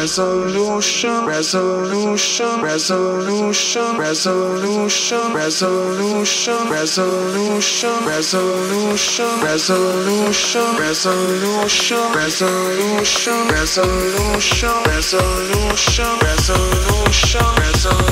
resolution, resolution, resolution, resolution, resolution, resolution, resolution, resolution, resolution, resolution, resolution, resolution, resolution, resolution,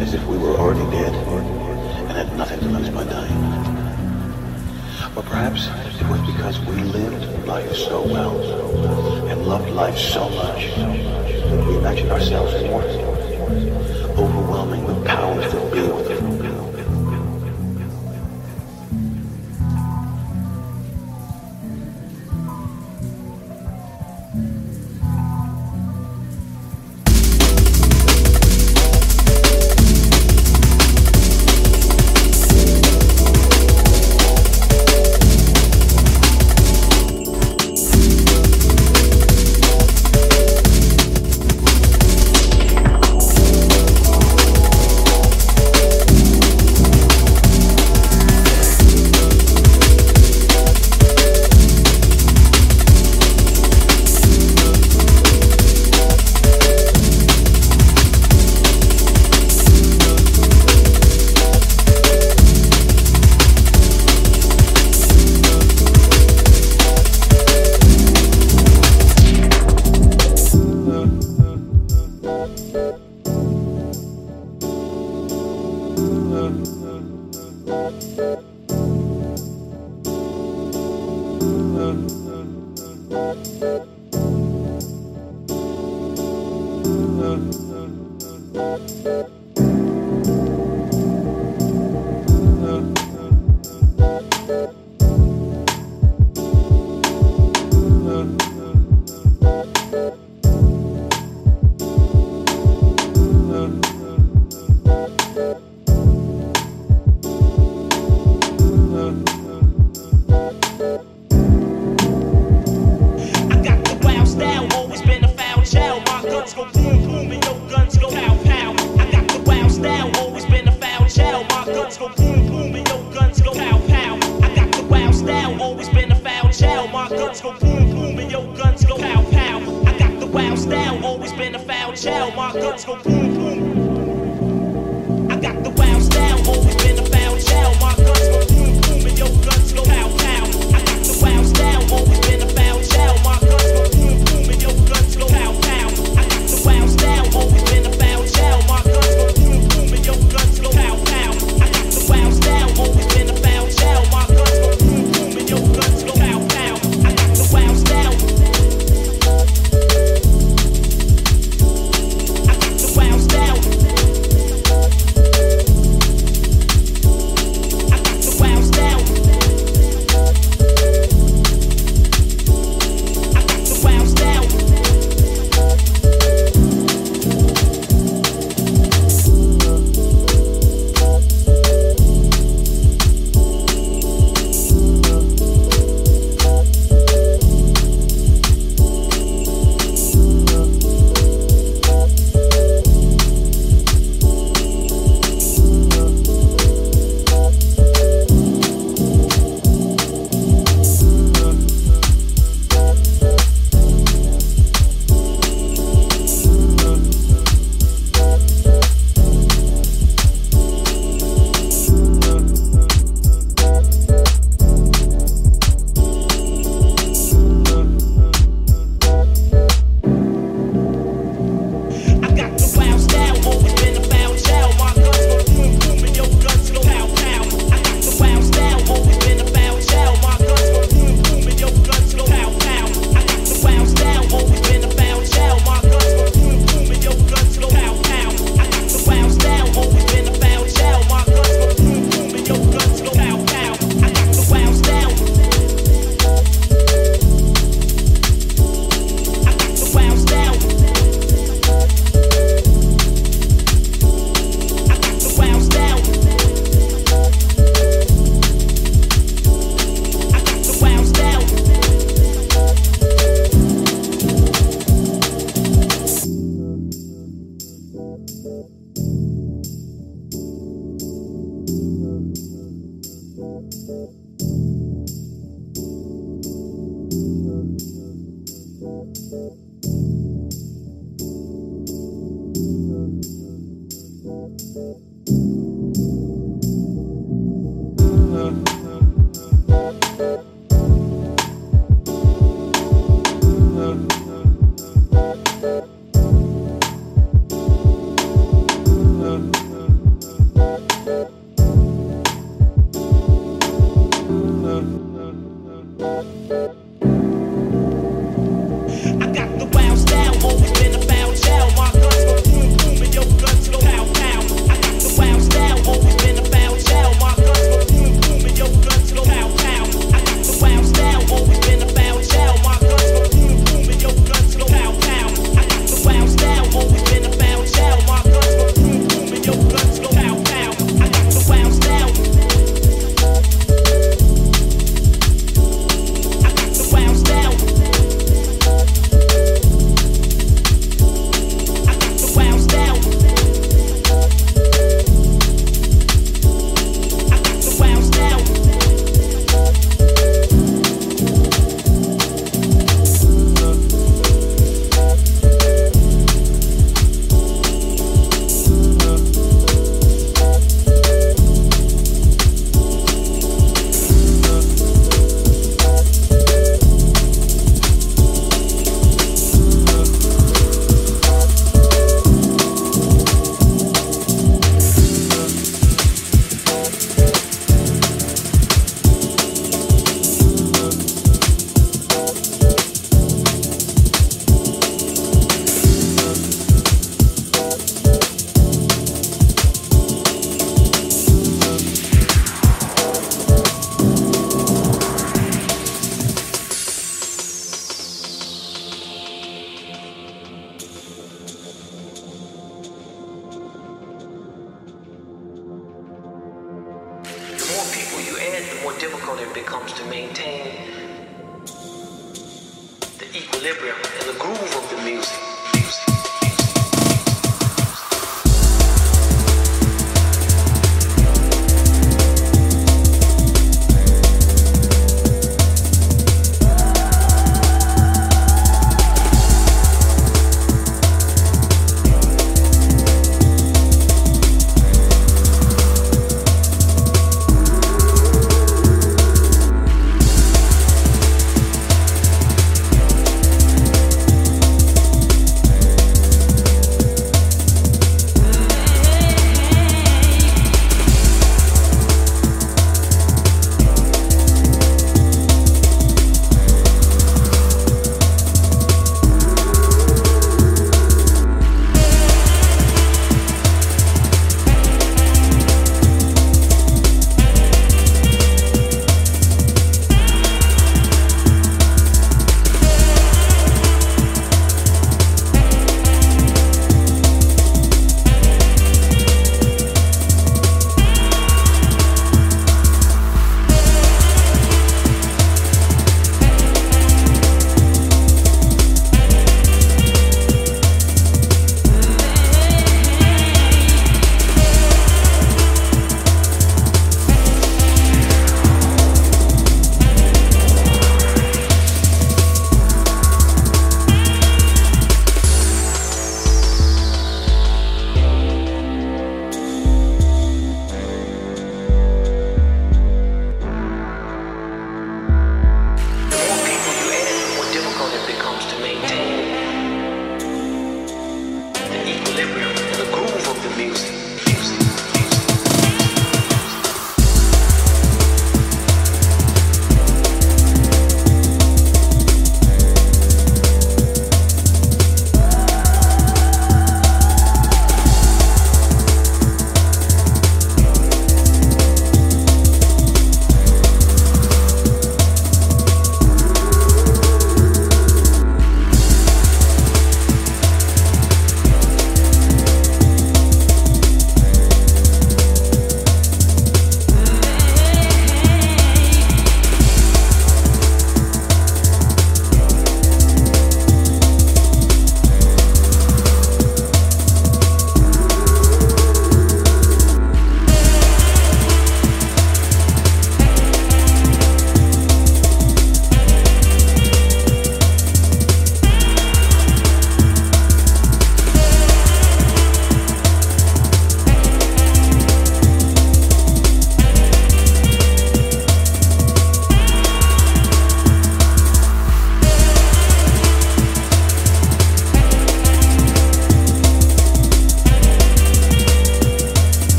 As if we were already dead and had nothing to lose by dying. Or perhaps it was because we lived life so well and loved life so much that we imagined ourselves immortal, overwhelming the powers that be